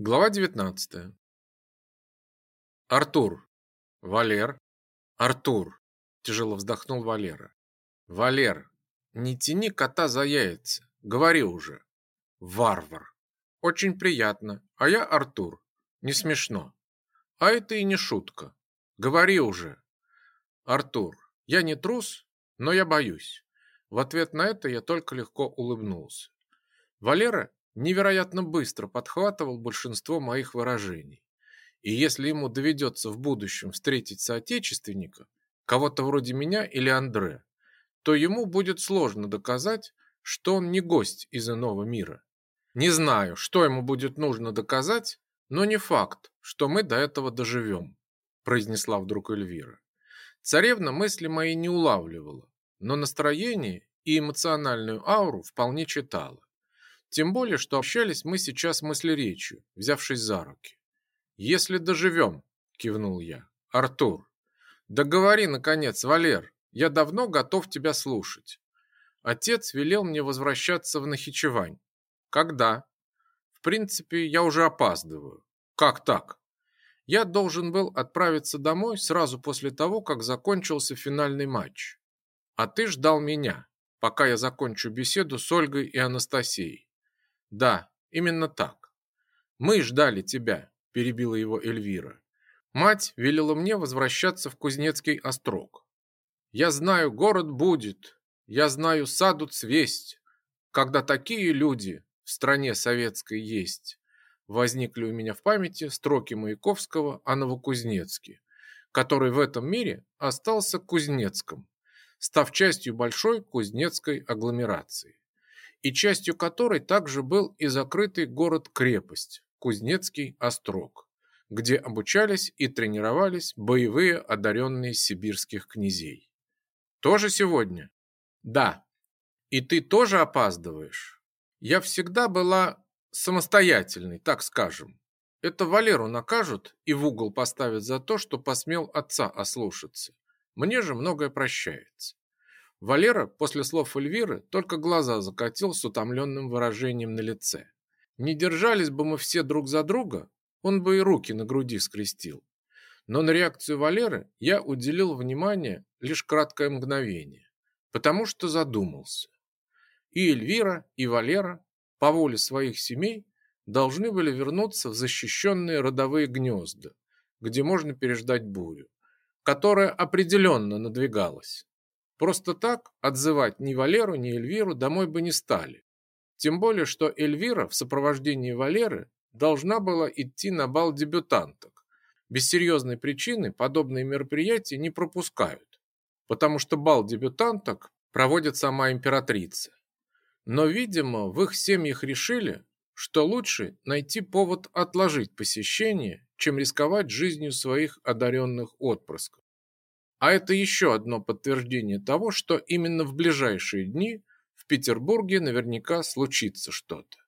Глава 19. Артур. Валер. Артур. Тяжело вздохнул Валера. Валер, не тяни кота за яйца. Говори уже. Варвар. Очень приятно. А я Артур. Не смешно. А это и не шутка. Говори уже. Артур, я не трус, но я боюсь. В ответ на это я только легко улыбнулся. Валера невероятно быстро подхватывал большинство моих выражений. И если ему доведется в будущем встретить соотечественника, кого-то вроде меня или Андре, то ему будет сложно доказать, что он не гость из иного мира. Не знаю, что ему будет нужно доказать, но не факт, что мы до этого доживем, произнесла вдруг Эльвира. Царевна мысли мои не улавливала, но настроение и эмоциональную ауру вполне читала. Тем более, что общались мы сейчас мыслеречью, взявшись за руки. «Если доживем», – кивнул я. «Артур, да наконец, Валер, я давно готов тебя слушать». Отец велел мне возвращаться в Нахичевань. Когда? В принципе, я уже опаздываю. Как так? Я должен был отправиться домой сразу после того, как закончился финальный матч. А ты ждал меня, пока я закончу беседу с Ольгой и Анастасией. Да, именно так. Мы ждали тебя, перебила его Эльвира. Мать велела мне возвращаться в Кузнецкий острог. Я знаю, город будет, я знаю, саду цвесть, когда такие люди в стране советской есть. Возникли у меня в памяти строки Маяковского о Новокузнецке, который в этом мире остался Кузнецком, став частью большой кузнецкой агломерации и частью которой также был и закрытый город-крепость Кузнецкий острог, где обучались и тренировались боевые одаренные сибирских князей. Тоже сегодня? Да. И ты тоже опаздываешь? Я всегда была самостоятельной, так скажем. Это Валеру накажут и в угол поставят за то, что посмел отца ослушаться. Мне же многое прощается. Валера после слов Эльвиры только глаза закатил с утомленным выражением на лице. Не держались бы мы все друг за друга, он бы и руки на груди скрестил. Но на реакцию Валеры я уделил внимание лишь краткое мгновение, потому что задумался. И Эльвира, и Валера по воле своих семей должны были вернуться в защищенные родовые гнезда, где можно переждать бурю, которая определенно надвигалась. Просто так отзывать ни Валеру, ни Эльвиру домой бы не стали. Тем более, что Эльвира в сопровождении Валеры должна была идти на бал дебютанток. Без серьезной причины подобные мероприятия не пропускают, потому что бал дебютанток проводит сама императрица. Но, видимо, в их семьях решили, что лучше найти повод отложить посещение, чем рисковать жизнью своих одаренных отпрысков. А это еще одно подтверждение того, что именно в ближайшие дни в Петербурге наверняка случится что-то.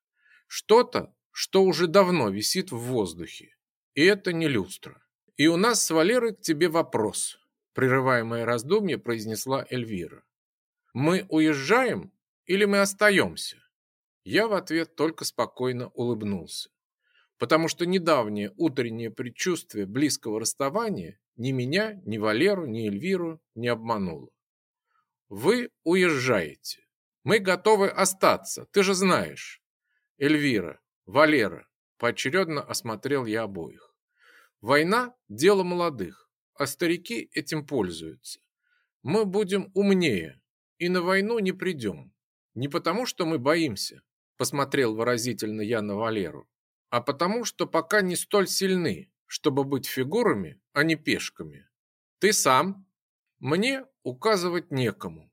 Что-то, что уже давно висит в воздухе. И это не люстра. И у нас с Валерой к тебе вопрос, прерывая мои раздумья, произнесла Эльвира. Мы уезжаем или мы остаемся? Я в ответ только спокойно улыбнулся, потому что недавнее утреннее предчувствие близкого расставания ни меня, ни Валеру, ни Эльвиру не обмануло. Вы уезжаете. Мы готовы остаться, ты же знаешь. Эльвира, Валера, поочередно осмотрел я обоих. Война – дело молодых, а старики этим пользуются. Мы будем умнее и на войну не придем. Не потому, что мы боимся, посмотрел выразительно я на Валеру, а потому, что пока не столь сильны, чтобы быть фигурами, а не пешками. Ты сам. Мне указывать некому.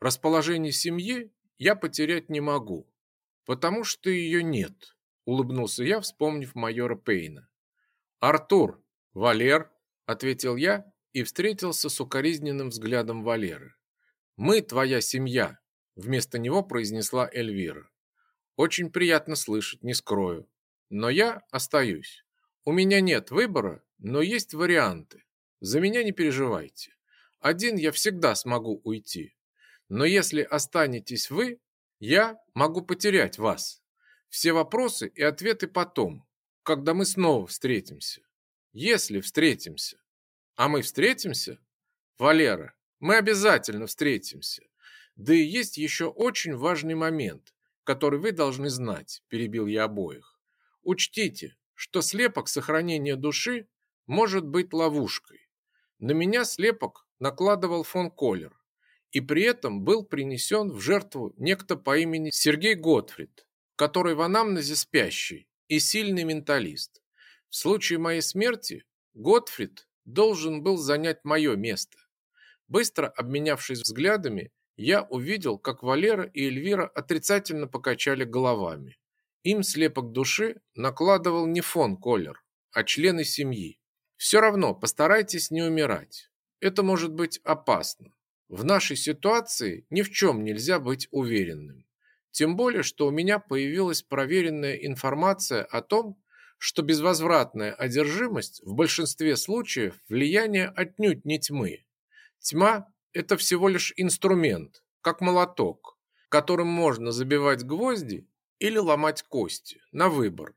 Расположение семьи я потерять не могу, потому что ее нет, улыбнулся я, вспомнив майора Пейна. Артур, Валер, ответил я и встретился с укоризненным взглядом Валеры. Мы твоя семья, вместо него произнесла Эльвира. Очень приятно слышать, не скрою, но я остаюсь. У меня нет выбора, но есть варианты. За меня не переживайте. Один я всегда смогу уйти. Но если останетесь вы, я могу потерять вас. Все вопросы и ответы потом, когда мы снова встретимся. Если встретимся. А мы встретимся? Валера, мы обязательно встретимся. Да и есть еще очень важный момент, который вы должны знать, перебил я обоих. Учтите, что слепок сохранения души может быть ловушкой. На меня слепок накладывал фон Коллер, и при этом был принесен в жертву некто по имени Сергей Готфрид, который в анамнезе спящий и сильный менталист. В случае моей смерти Готфрид должен был занять мое место. Быстро обменявшись взглядами, я увидел, как Валера и Эльвира отрицательно покачали головами. Им слепок души накладывал не фон Коллер, а члены семьи. Все равно постарайтесь не умирать. Это может быть опасно. В нашей ситуации ни в чем нельзя быть уверенным. Тем более, что у меня появилась проверенная информация о том, что безвозвратная одержимость в большинстве случаев влияние отнюдь не тьмы. Тьма – это всего лишь инструмент, как молоток, которым можно забивать гвозди или ломать кости, на выбор.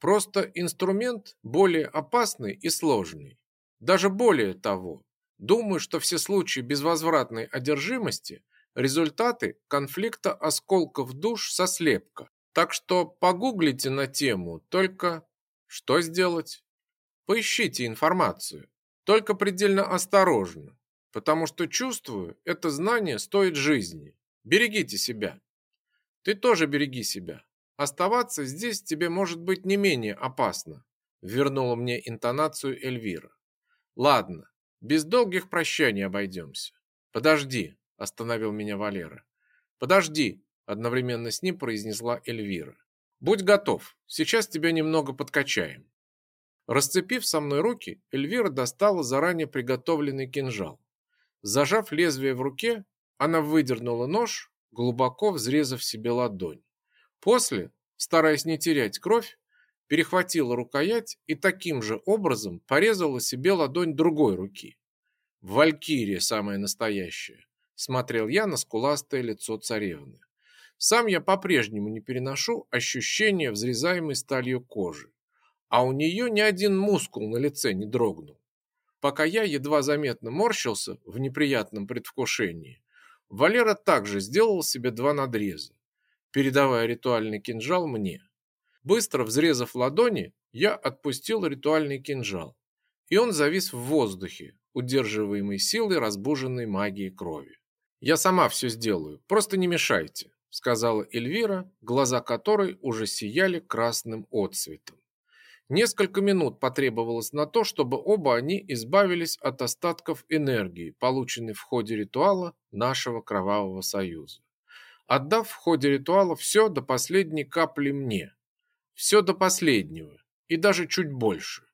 Просто инструмент более опасный и сложный. Даже более того, Думаю, что все случаи безвозвратной одержимости – результаты конфликта осколков душ со слепка. Так что погуглите на тему, только что сделать? Поищите информацию, только предельно осторожно, потому что чувствую, это знание стоит жизни. Берегите себя. Ты тоже береги себя. Оставаться здесь тебе может быть не менее опасно, вернула мне интонацию Эльвира. Ладно, без долгих прощаний обойдемся. Подожди, остановил меня Валера. Подожди, одновременно с ним произнесла Эльвира. Будь готов, сейчас тебя немного подкачаем. Расцепив со мной руки, Эльвира достала заранее приготовленный кинжал. Зажав лезвие в руке, она выдернула нож, глубоко взрезав себе ладонь. После, стараясь не терять кровь, перехватила рукоять и таким же образом порезала себе ладонь другой руки. Валькирия самая настоящая, смотрел я на скуластое лицо царевны. Сам я по-прежнему не переношу ощущения взрезаемой сталью кожи, а у нее ни один мускул на лице не дрогнул. Пока я едва заметно морщился в неприятном предвкушении, Валера также сделал себе два надреза, передавая ритуальный кинжал мне. Быстро взрезав ладони, я отпустил ритуальный кинжал, и он завис в воздухе, удерживаемый силой разбуженной магии крови. «Я сама все сделаю, просто не мешайте», сказала Эльвира, глаза которой уже сияли красным отцветом. Несколько минут потребовалось на то, чтобы оба они избавились от остатков энергии, полученной в ходе ритуала нашего кровавого союза. Отдав в ходе ритуала все до последней капли мне, все до последнего и даже чуть больше.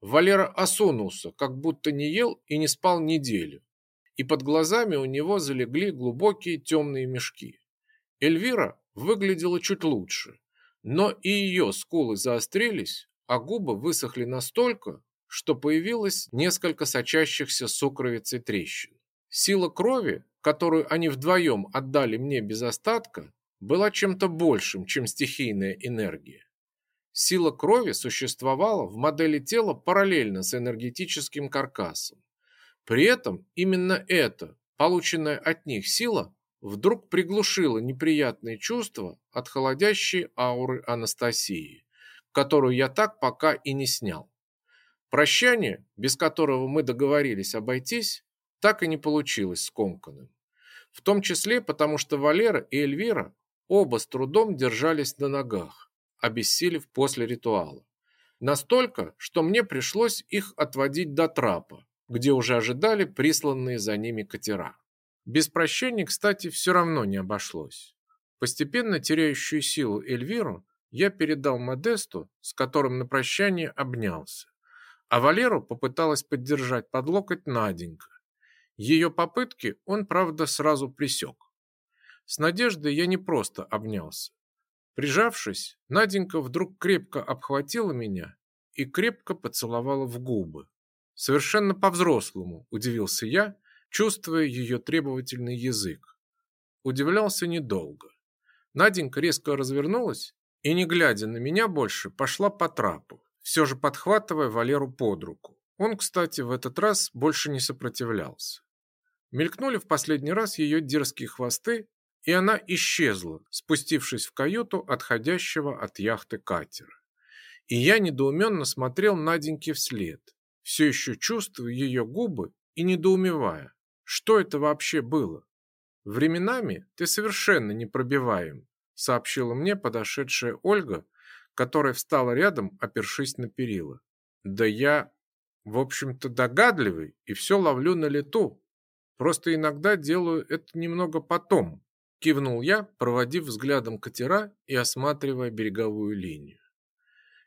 Валера осунулся, как будто не ел и не спал неделю, и под глазами у него залегли глубокие темные мешки. Эльвира выглядела чуть лучше, но и ее скулы заострились, а губы высохли настолько, что появилось несколько сочащихся сукровицей трещин. Сила крови, которую они вдвоем отдали мне без остатка, была чем-то большим, чем стихийная энергия. Сила крови существовала в модели тела параллельно с энергетическим каркасом. При этом именно это, полученная от них сила, вдруг приглушила неприятные чувства от холодящей ауры Анастасии, которую я так пока и не снял. Прощание, без которого мы договорились обойтись, так и не получилось скомканным. В том числе потому, что Валера и Эльвира оба с трудом держались на ногах обессилев после ритуала. Настолько, что мне пришлось их отводить до трапа, где уже ожидали присланные за ними катера. Без прощения, кстати, все равно не обошлось. Постепенно теряющую силу Эльвиру я передал Модесту, с которым на прощание обнялся. А Валеру попыталась поддержать под локоть Наденька. Ее попытки он, правда, сразу пресек. С Надеждой я не просто обнялся. Прижавшись, Наденька вдруг крепко обхватила меня и крепко поцеловала в губы. Совершенно по-взрослому, удивился я, чувствуя ее требовательный язык. Удивлялся недолго. Наденька резко развернулась и, не глядя на меня больше, пошла по трапу. все же подхватывая Валеру под руку. Он, кстати, в этот раз больше не сопротивлялся. Мелькнули в последний раз ее дерзкие хвосты, и она исчезла, спустившись в каюту отходящего от яхты катера. И я недоуменно смотрел Наденьке вслед, все еще чувствуя ее губы и недоумевая, что это вообще было. «Временами ты совершенно непробиваем», сообщила мне подошедшая Ольга, которая встала рядом, опершись на перила. «Да я, в общем-то, догадливый и все ловлю на лету. Просто иногда делаю это немного потом», кивнул я, проводив взглядом катера и осматривая береговую линию.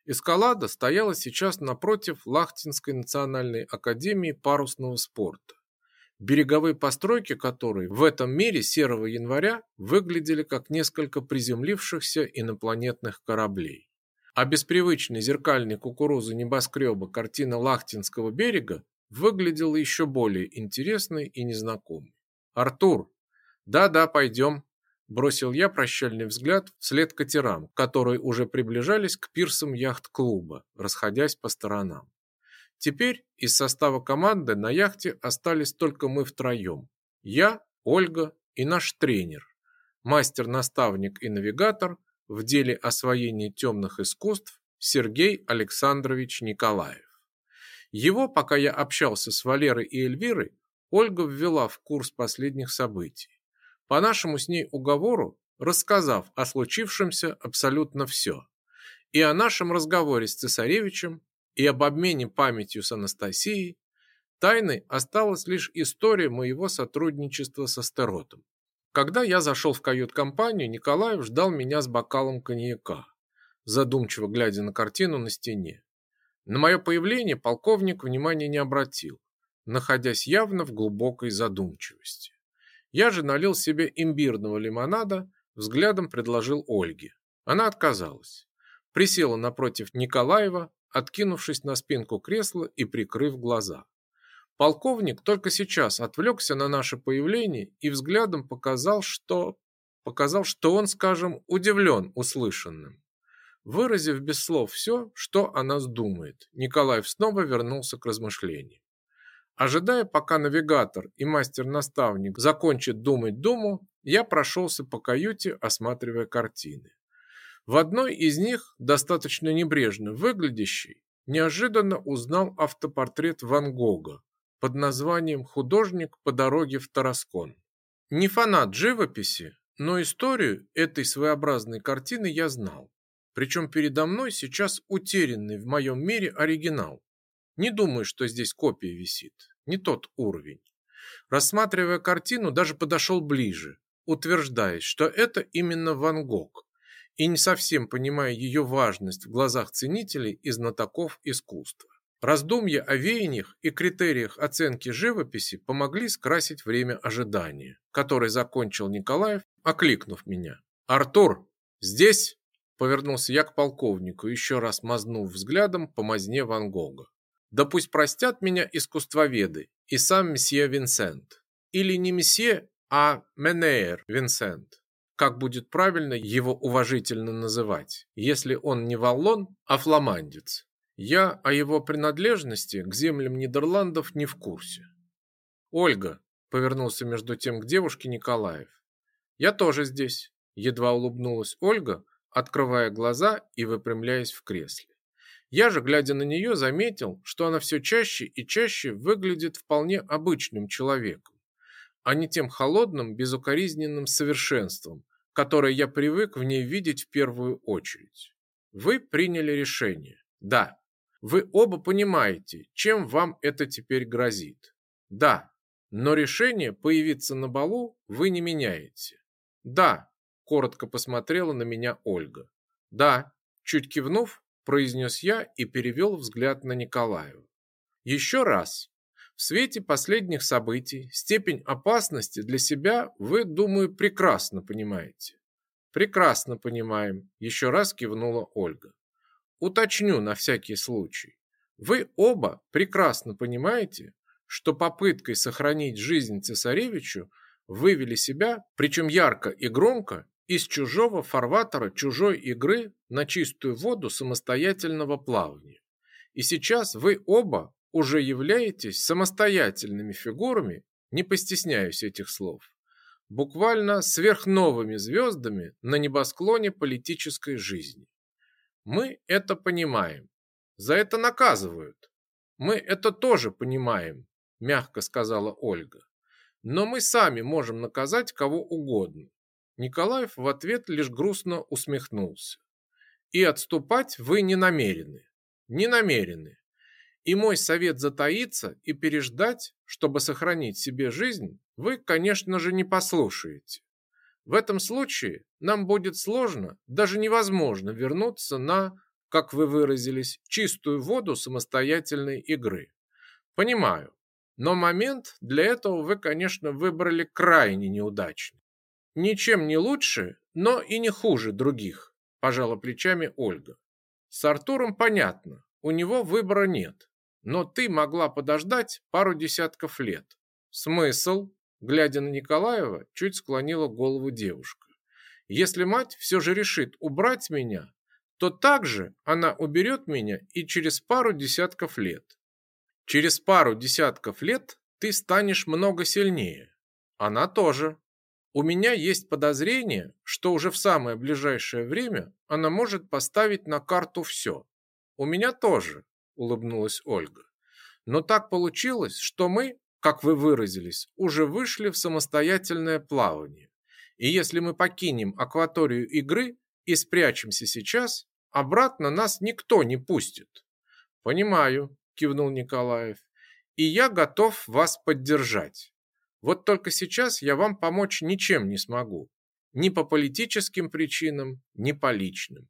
Эскалада стояла сейчас напротив Лахтинской национальной академии парусного спорта, береговые постройки которой в этом мире серого января выглядели как несколько приземлившихся инопланетных кораблей. А без привычной кукурузы небоскреба картина Лахтинского берега выглядела еще более интересной и незнакомой. «Артур!» «Да-да, пойдем», Бросил я прощальный взгляд вслед катерам, которые уже приближались к пирсам яхт-клуба, расходясь по сторонам. Теперь из состава команды на яхте остались только мы втроем. Я, Ольга и наш тренер, мастер-наставник и навигатор в деле освоения темных искусств Сергей Александрович Николаев. Его, пока я общался с Валерой и Эльвирой, Ольга ввела в курс последних событий по нашему с ней уговору, рассказав о случившемся абсолютно все. И о нашем разговоре с цесаревичем, и об обмене памятью с Анастасией. Тайной осталась лишь история моего сотрудничества со Стеротом. Когда я зашел в кают-компанию, Николаев ждал меня с бокалом коньяка, задумчиво глядя на картину на стене. На мое появление полковник внимания не обратил, находясь явно в глубокой задумчивости. Я же налил себе имбирного лимонада, взглядом предложил Ольге. Она отказалась. Присела напротив Николаева, откинувшись на спинку кресла и прикрыв глаза. Полковник только сейчас отвлекся на наше появление и взглядом показал, что... Показал, что он, скажем, удивлен услышанным. Выразив без слов все, что о нас думает, Николаев снова вернулся к размышлениям. Ожидая, пока навигатор и мастер-наставник закончат думать думу, я прошелся по каюте, осматривая картины. В одной из них, достаточно небрежно выглядящей, неожиданно узнал автопортрет Ван Гога под названием «Художник по дороге в Тараскон». Не фанат живописи, но историю этой своеобразной картины я знал. Причем передо мной сейчас утерянный в моем мире оригинал, не думаю, что здесь копия висит. Не тот уровень. Рассматривая картину, даже подошел ближе, утверждаясь, что это именно Ван Гог, и не совсем понимая ее важность в глазах ценителей и знатоков искусства. Раздумья о веяниях и критериях оценки живописи помогли скрасить время ожидания, которое закончил Николаев, окликнув меня. «Артур, здесь?» Повернулся я к полковнику, еще раз мазнув взглядом по мазне Ван Гога. Да пусть простят меня искусствоведы и сам месье Винсент. Или не месье, а Менейр Винсент. Как будет правильно его уважительно называть, если он не валлон, а фламандец. Я о его принадлежности к землям Нидерландов не в курсе. Ольга, повернулся между тем к девушке Николаев. Я тоже здесь, едва улыбнулась Ольга, открывая глаза и выпрямляясь в кресле. Я же, глядя на нее, заметил, что она все чаще и чаще выглядит вполне обычным человеком, а не тем холодным, безукоризненным совершенством, которое я привык в ней видеть в первую очередь. Вы приняли решение. Да. Вы оба понимаете, чем вам это теперь грозит. Да. Но решение появиться на балу вы не меняете. Да. Коротко посмотрела на меня Ольга. Да. Чуть кивнув, произнес я и перевел взгляд на Николаева. Еще раз. В свете последних событий степень опасности для себя вы, думаю, прекрасно понимаете. Прекрасно понимаем, еще раз кивнула Ольга. Уточню на всякий случай. Вы оба прекрасно понимаете, что попыткой сохранить жизнь цесаревичу вывели себя, причем ярко и громко, из чужого фарватера чужой игры на чистую воду самостоятельного плавания. И сейчас вы оба уже являетесь самостоятельными фигурами, не постесняюсь этих слов, буквально сверхновыми звездами на небосклоне политической жизни. Мы это понимаем. За это наказывают. Мы это тоже понимаем, мягко сказала Ольга. Но мы сами можем наказать кого угодно. Николаев в ответ лишь грустно усмехнулся. И отступать вы не намерены. Не намерены. И мой совет затаиться и переждать, чтобы сохранить себе жизнь, вы, конечно же, не послушаете. В этом случае нам будет сложно, даже невозможно вернуться на, как вы выразились, чистую воду самостоятельной игры. Понимаю, но момент для этого вы, конечно, выбрали крайне неудачный. Ничем не лучше, но и не хуже других, пожала плечами Ольга. С Артуром понятно, у него выбора нет. Но ты могла подождать пару десятков лет. Смысл? Глядя на Николаева, чуть склонила голову девушка. Если мать все же решит убрать меня, то также она уберет меня и через пару десятков лет. Через пару десятков лет ты станешь много сильнее. Она тоже. У меня есть подозрение, что уже в самое ближайшее время она может поставить на карту все. У меня тоже, улыбнулась Ольга. Но так получилось, что мы, как вы выразились, уже вышли в самостоятельное плавание. И если мы покинем акваторию игры и спрячемся сейчас, обратно нас никто не пустит. Понимаю, кивнул Николаев. И я готов вас поддержать. Вот только сейчас я вам помочь ничем не смогу. Ни по политическим причинам, ни по личным.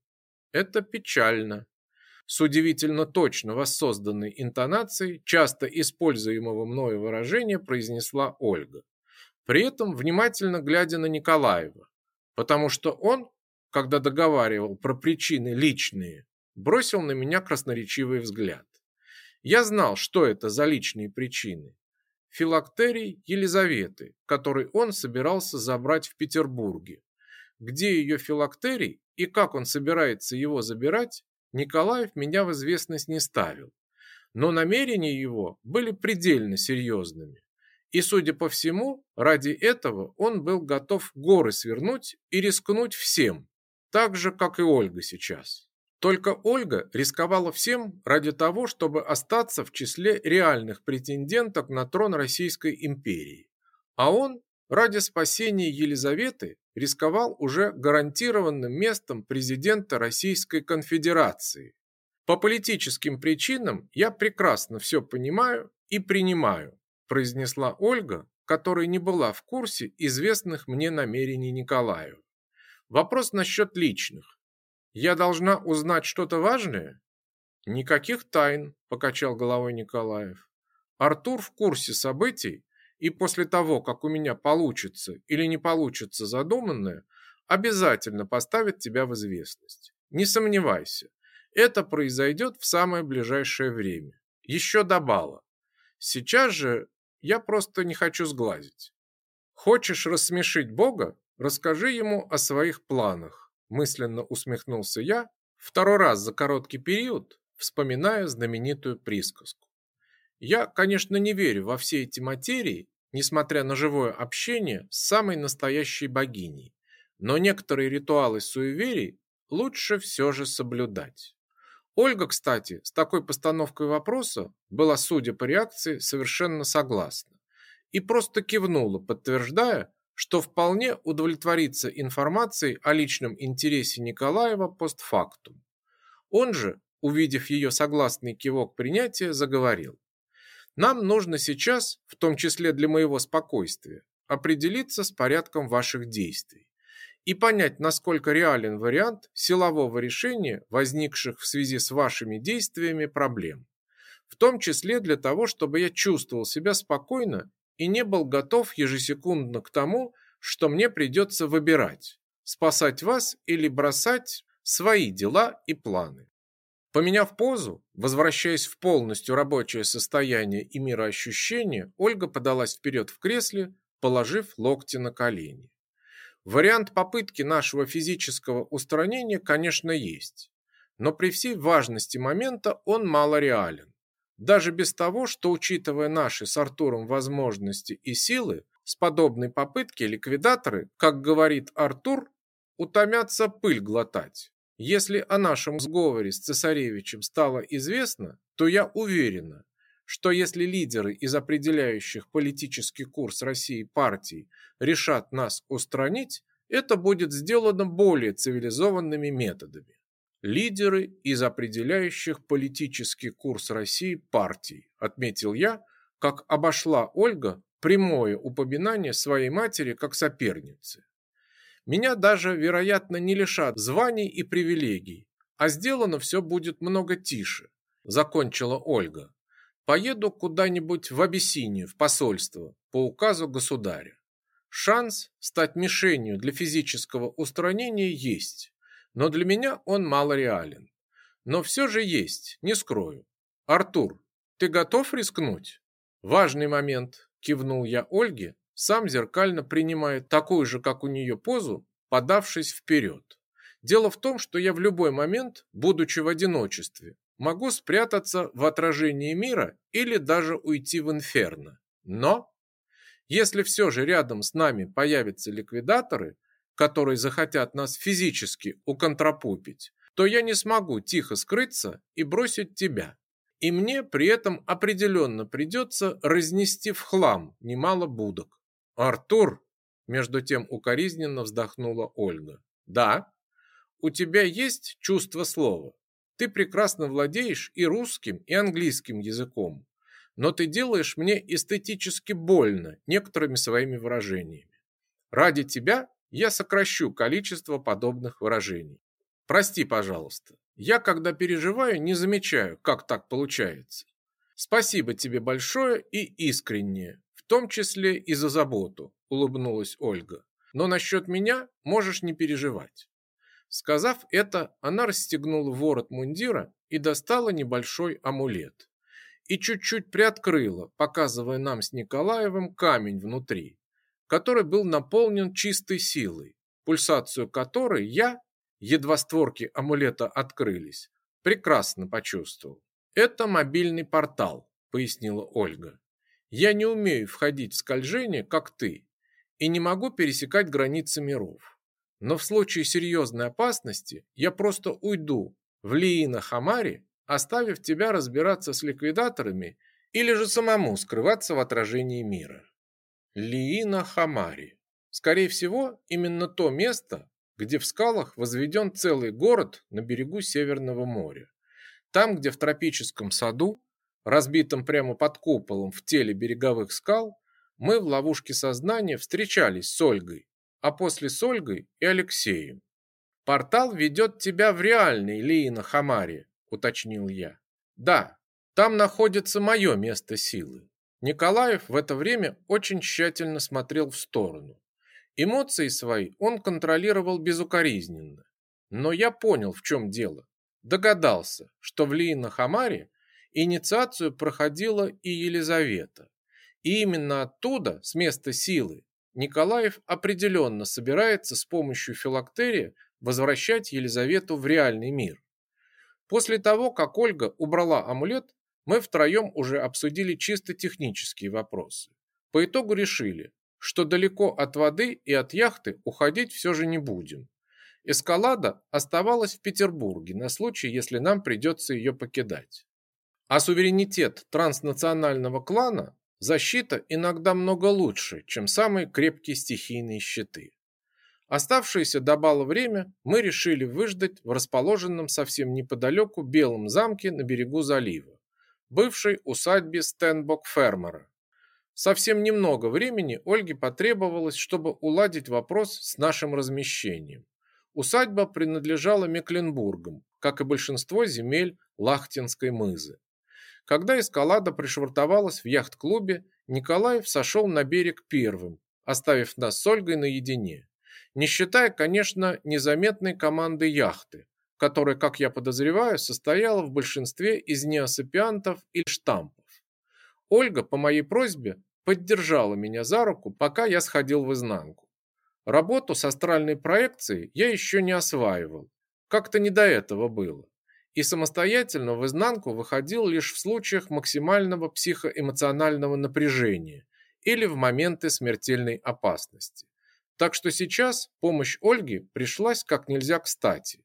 Это печально. С удивительно точно воссозданной интонацией, часто используемого мною выражения, произнесла Ольга. При этом внимательно глядя на Николаева, потому что он, когда договаривал про причины личные, бросил на меня красноречивый взгляд. Я знал, что это за личные причины, филактерий Елизаветы, который он собирался забрать в Петербурге. Где ее филактерий и как он собирается его забирать, Николаев меня в известность не ставил. Но намерения его были предельно серьезными. И, судя по всему, ради этого он был готов горы свернуть и рискнуть всем, так же, как и Ольга сейчас. Только Ольга рисковала всем ради того, чтобы остаться в числе реальных претенденток на трон Российской империи. А он ради спасения Елизаветы рисковал уже гарантированным местом президента Российской конфедерации. По политическим причинам я прекрасно все понимаю и принимаю, произнесла Ольга, которая не была в курсе известных мне намерений Николаева. Вопрос насчет личных. Я должна узнать что-то важное? Никаких тайн, покачал головой Николаев. Артур в курсе событий, и после того, как у меня получится или не получится задуманное, обязательно поставит тебя в известность. Не сомневайся, это произойдет в самое ближайшее время. Еще до бала. Сейчас же я просто не хочу сглазить. Хочешь рассмешить Бога? Расскажи ему о своих планах мысленно усмехнулся я, второй раз за короткий период, вспоминая знаменитую присказку. Я, конечно, не верю во все эти материи, несмотря на живое общение с самой настоящей богиней, но некоторые ритуалы суеверий лучше все же соблюдать. Ольга, кстати, с такой постановкой вопроса была, судя по реакции, совершенно согласна и просто кивнула, подтверждая, что вполне удовлетворится информацией о личном интересе Николаева постфактум. Он же, увидев ее согласный кивок принятия, заговорил. «Нам нужно сейчас, в том числе для моего спокойствия, определиться с порядком ваших действий и понять, насколько реален вариант силового решения возникших в связи с вашими действиями проблем, в том числе для того, чтобы я чувствовал себя спокойно и не был готов ежесекундно к тому, что мне придется выбирать, спасать вас или бросать свои дела и планы. Поменяв позу, возвращаясь в полностью рабочее состояние и мироощущение, Ольга подалась вперед в кресле, положив локти на колени. Вариант попытки нашего физического устранения, конечно, есть. но при всей важности момента он мало реален. Даже без того, что, учитывая наши с Артуром возможности и силы, с подобной попытки ликвидаторы, как говорит Артур, утомятся пыль глотать. Если о нашем сговоре с цесаревичем стало известно, то я уверена, что если лидеры из определяющих политический курс России партий решат нас устранить, это будет сделано более цивилизованными методами. Лидеры из определяющих политический курс России партий, отметил я, как обошла Ольга прямое упоминание своей матери как соперницы. Меня даже, вероятно, не лишат званий и привилегий, а сделано все будет много тише, закончила Ольга. Поеду куда-нибудь в Абиссинию, в посольство, по указу государя. Шанс стать мишенью для физического устранения есть, но для меня он мало реален. Но все же есть, не скрою. Артур, ты готов рискнуть? Важный момент, кивнул я Ольге, сам зеркально принимая такую же, как у нее позу, подавшись вперед. Дело в том, что я в любой момент, будучи в одиночестве, могу спрятаться в отражении мира или даже уйти в инферно. Но если все же рядом с нами появятся ликвидаторы, которые захотят нас физически уконтропупить, то я не смогу тихо скрыться и бросить тебя. И мне при этом определенно придется разнести в хлам немало будок. Артур, между тем укоризненно вздохнула Ольга. Да, у тебя есть чувство слова. Ты прекрасно владеешь и русским, и английским языком, но ты делаешь мне эстетически больно некоторыми своими выражениями. Ради тебя я сокращу количество подобных выражений. Прости, пожалуйста. Я, когда переживаю, не замечаю, как так получается. Спасибо тебе большое и искреннее, в том числе и за заботу, улыбнулась Ольга. Но насчет меня можешь не переживать. Сказав это, она расстегнула ворот мундира и достала небольшой амулет. И чуть-чуть приоткрыла, показывая нам с Николаевым камень внутри который был наполнен чистой силой, пульсацию которой я, едва створки амулета открылись, прекрасно почувствовал. «Это мобильный портал», — пояснила Ольга. «Я не умею входить в скольжение, как ты, и не могу пересекать границы миров. Но в случае серьезной опасности я просто уйду в Лиина Хамари, оставив тебя разбираться с ликвидаторами или же самому скрываться в отражении мира». Лиина Хамари. Скорее всего, именно то место, где в скалах возведен целый город на берегу Северного моря. Там, где в тропическом саду, разбитом прямо под куполом в теле береговых скал, мы в ловушке сознания встречались с Ольгой, а после с Ольгой и Алексеем. «Портал ведет тебя в реальный Лиина Хамари», – уточнил я. «Да, там находится мое место силы. Николаев в это время очень тщательно смотрел в сторону. Эмоции свои он контролировал безукоризненно. Но я понял, в чем дело. Догадался, что в Лиина-Хамаре инициацию проходила и Елизавета. И именно оттуда, с места силы, Николаев определенно собирается с помощью филактерия возвращать Елизавету в реальный мир. После того, как Ольга убрала амулет, мы втроем уже обсудили чисто технические вопросы. По итогу решили, что далеко от воды и от яхты уходить все же не будем. Эскалада оставалась в Петербурге на случай, если нам придется ее покидать. А суверенитет транснационального клана – защита иногда много лучше, чем самые крепкие стихийные щиты. Оставшееся до бала время мы решили выждать в расположенном совсем неподалеку Белом замке на берегу залива бывшей усадьбе Стенбок-фермера. Совсем немного времени Ольге потребовалось, чтобы уладить вопрос с нашим размещением. Усадьба принадлежала Мекленбургам, как и большинство земель Лахтинской мызы. Когда эскалада пришвартовалась в яхт-клубе, Николаев сошел на берег первым, оставив нас с Ольгой наедине. Не считая, конечно, незаметной команды яхты, которая, как я подозреваю, состояла в большинстве из неосапиантов и штампов. Ольга по моей просьбе поддержала меня за руку, пока я сходил в изнанку. Работу с астральной проекцией я еще не осваивал, как-то не до этого было. и самостоятельно в изнанку выходил лишь в случаях максимального психоэмоционального напряжения или в моменты смертельной опасности. Так что сейчас помощь Ольги пришлась как нельзя кстати.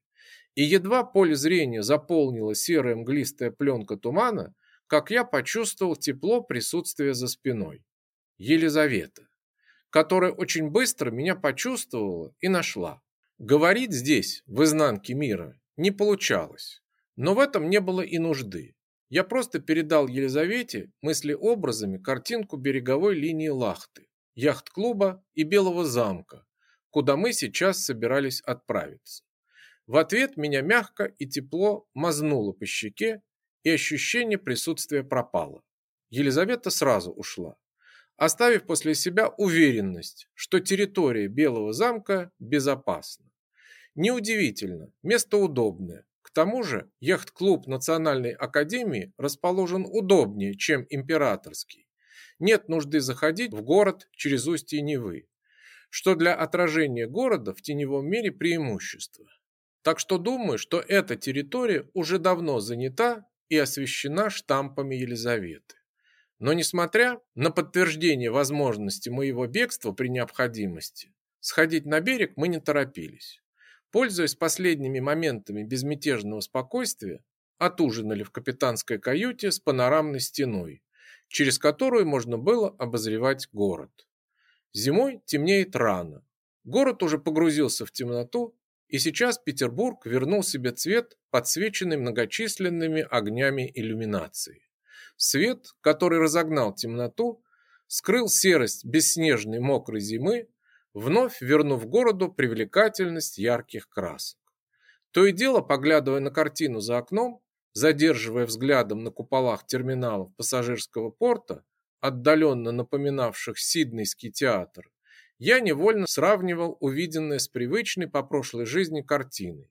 И едва поле зрения заполнила серая мглистая пленка тумана, как я почувствовал тепло присутствия за спиной. Елизавета, которая очень быстро меня почувствовала и нашла. Говорить здесь, в изнанке мира, не получалось. Но в этом не было и нужды. Я просто передал Елизавете мысли-образами картинку береговой линии Лахты, яхт-клуба и Белого замка, куда мы сейчас собирались отправиться. В ответ меня мягко и тепло мазнуло по щеке, и ощущение присутствия пропало. Елизавета сразу ушла, оставив после себя уверенность, что территория Белого замка безопасна. Неудивительно, место удобное, к тому же яхт-клуб Национальной академии расположен удобнее, чем императорский. Нет нужды заходить в город через устье Невы, что для отражения города в теневом мире преимущество. Так что думаю, что эта территория уже давно занята и освещена штампами Елизаветы. Но несмотря на подтверждение возможности моего бегства при необходимости, сходить на берег мы не торопились. Пользуясь последними моментами безмятежного спокойствия, отужинали в капитанской каюте с панорамной стеной, через которую можно было обозревать город. Зимой темнеет рано. Город уже погрузился в темноту, и сейчас Петербург вернул себе цвет, подсвеченный многочисленными огнями иллюминации. Свет, который разогнал темноту, скрыл серость бесснежной мокрой зимы вновь вернув городу привлекательность ярких красок. То и дело, поглядывая на картину за окном, задерживая взглядом на куполах терминалов пассажирского порта, отдаленно напоминавших Сиднейский театр, я невольно сравнивал увиденное с привычной по прошлой жизни картиной.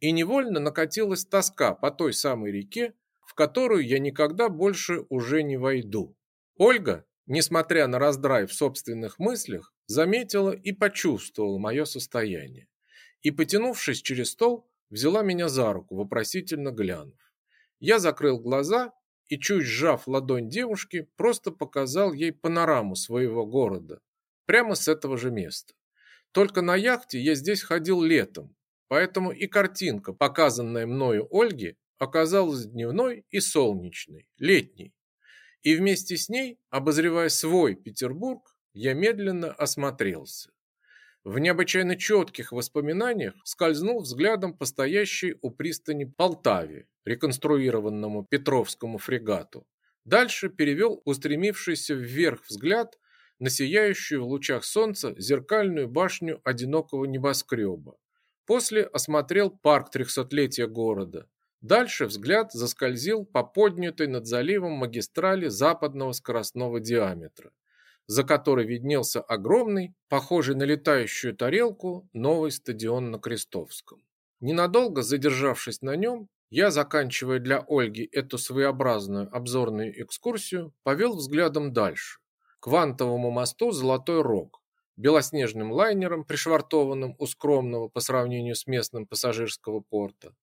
И невольно накатилась тоска по той самой реке, в которую я никогда больше уже не войду. Ольга, несмотря на раздрай в собственных мыслях, заметила и почувствовала мое состояние. И, потянувшись через стол, взяла меня за руку, вопросительно глянув. Я закрыл глаза и, чуть сжав ладонь девушки, просто показал ей панораму своего города, прямо с этого же места. Только на яхте я здесь ходил летом, поэтому и картинка, показанная мною Ольге, оказалась дневной и солнечной, летней. И вместе с ней, обозревая свой Петербург, я медленно осмотрелся. В необычайно четких воспоминаниях скользнул взглядом по стоящей у пристани Полтаве, реконструированному Петровскому фрегату. Дальше перевел устремившийся вверх взгляд на сияющую в лучах солнца зеркальную башню одинокого небоскреба. После осмотрел парк трехсотлетия города. Дальше взгляд заскользил по поднятой над заливом магистрали западного скоростного диаметра за которой виднелся огромный, похожий на летающую тарелку, новый стадион на Крестовском. Ненадолго задержавшись на нем, я, заканчивая для Ольги эту своеобразную обзорную экскурсию, повел взглядом дальше, к вантовому мосту «Золотой Рог», белоснежным лайнером, пришвартованным у скромного по сравнению с местным пассажирского порта.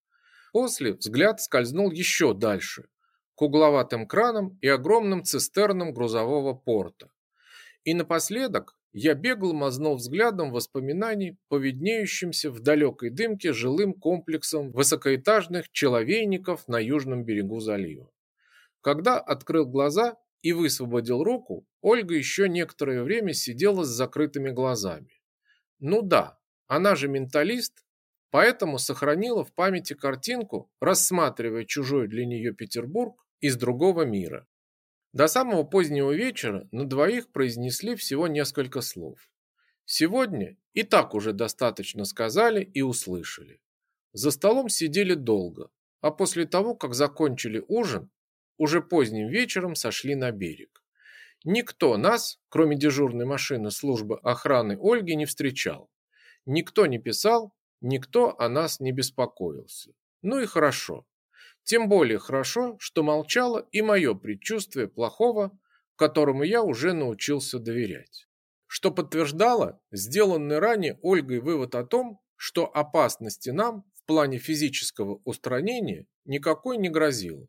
После взгляд скользнул еще дальше, к угловатым кранам и огромным цистернам грузового порта, и напоследок я бегло мазнул взглядом воспоминаний по виднеющимся в далекой дымке жилым комплексам высокоэтажных человейников на южном берегу залива. Когда открыл глаза и высвободил руку, Ольга еще некоторое время сидела с закрытыми глазами. Ну да, она же менталист, поэтому сохранила в памяти картинку, рассматривая чужой для нее Петербург из другого мира. До самого позднего вечера на двоих произнесли всего несколько слов. Сегодня и так уже достаточно сказали и услышали. За столом сидели долго, а после того, как закончили ужин, уже поздним вечером сошли на берег. Никто нас, кроме дежурной машины службы охраны Ольги, не встречал. Никто не писал, никто о нас не беспокоился. Ну и хорошо. Тем более хорошо, что молчало и мое предчувствие плохого, которому я уже научился доверять. Что подтверждало сделанный ранее Ольгой вывод о том, что опасности нам в плане физического устранения никакой не грозило.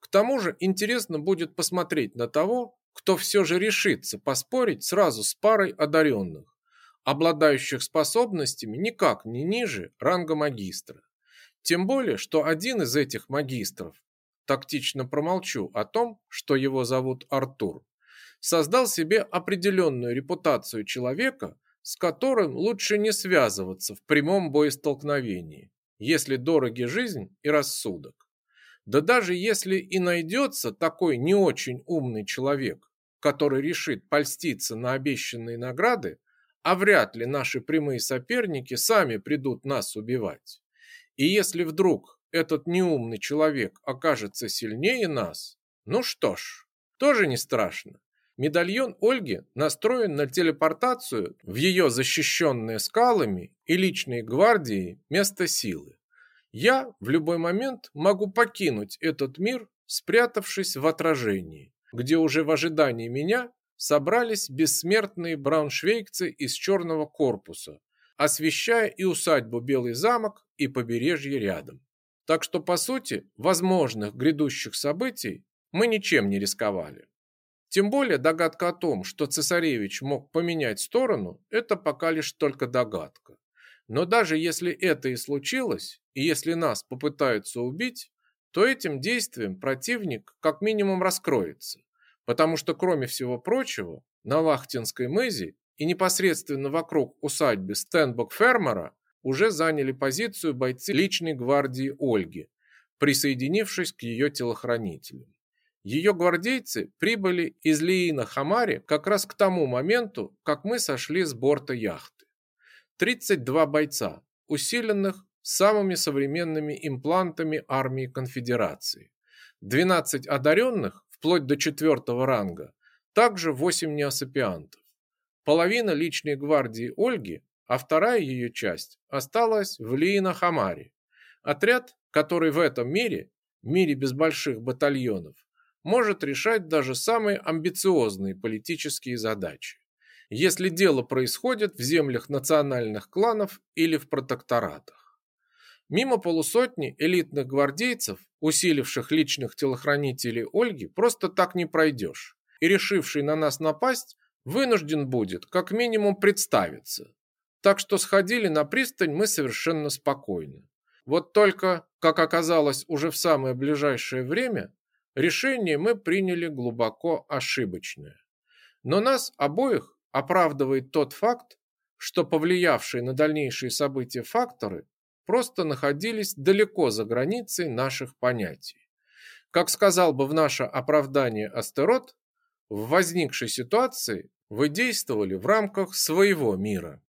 К тому же интересно будет посмотреть на того, кто все же решится поспорить сразу с парой одаренных, обладающих способностями никак не ниже ранга магистра. Тем более, что один из этих магистров, тактично промолчу о том, что его зовут Артур, создал себе определенную репутацию человека, с которым лучше не связываться в прямом боестолкновении, если дороги жизнь и рассудок. Да даже если и найдется такой не очень умный человек, который решит польститься на обещанные награды, а вряд ли наши прямые соперники сами придут нас убивать. И если вдруг этот неумный человек окажется сильнее нас, ну что ж, тоже не страшно. Медальон Ольги настроен на телепортацию в ее защищенные скалами и личной гвардией место силы. Я в любой момент могу покинуть этот мир, спрятавшись в отражении, где уже в ожидании меня собрались бессмертные брауншвейгцы из черного корпуса, освещая и усадьбу Белый замок, и побережье рядом. Так что, по сути, возможных грядущих событий мы ничем не рисковали. Тем более догадка о том, что цесаревич мог поменять сторону, это пока лишь только догадка. Но даже если это и случилось, и если нас попытаются убить, то этим действием противник как минимум раскроется, потому что, кроме всего прочего, на Лахтинской мызе и непосредственно вокруг усадьбы Стенбок-фермера уже заняли позицию бойцы личной гвардии Ольги, присоединившись к ее телохранителям. Ее гвардейцы прибыли из Лиина Хамари как раз к тому моменту, как мы сошли с борта яхты. 32 бойца, усиленных самыми современными имплантами армии конфедерации. 12 одаренных, вплоть до четвертого ранга, также 8 неосапиантов. Половина личной гвардии Ольги, а вторая ее часть осталась в Лиина Хамари. Отряд, который в этом мире, мире без больших батальонов, может решать даже самые амбициозные политические задачи, если дело происходит в землях национальных кланов или в протекторатах. Мимо полусотни элитных гвардейцев, усиливших личных телохранителей Ольги, просто так не пройдешь, и решивший на нас напасть вынужден будет как минимум представиться. Так что сходили на пристань мы совершенно спокойно. Вот только, как оказалось уже в самое ближайшее время, решение мы приняли глубоко ошибочное. Но нас обоих оправдывает тот факт, что повлиявшие на дальнейшие события факторы просто находились далеко за границей наших понятий. Как сказал бы в наше оправдание Астерот, в возникшей ситуации вы действовали в рамках своего мира.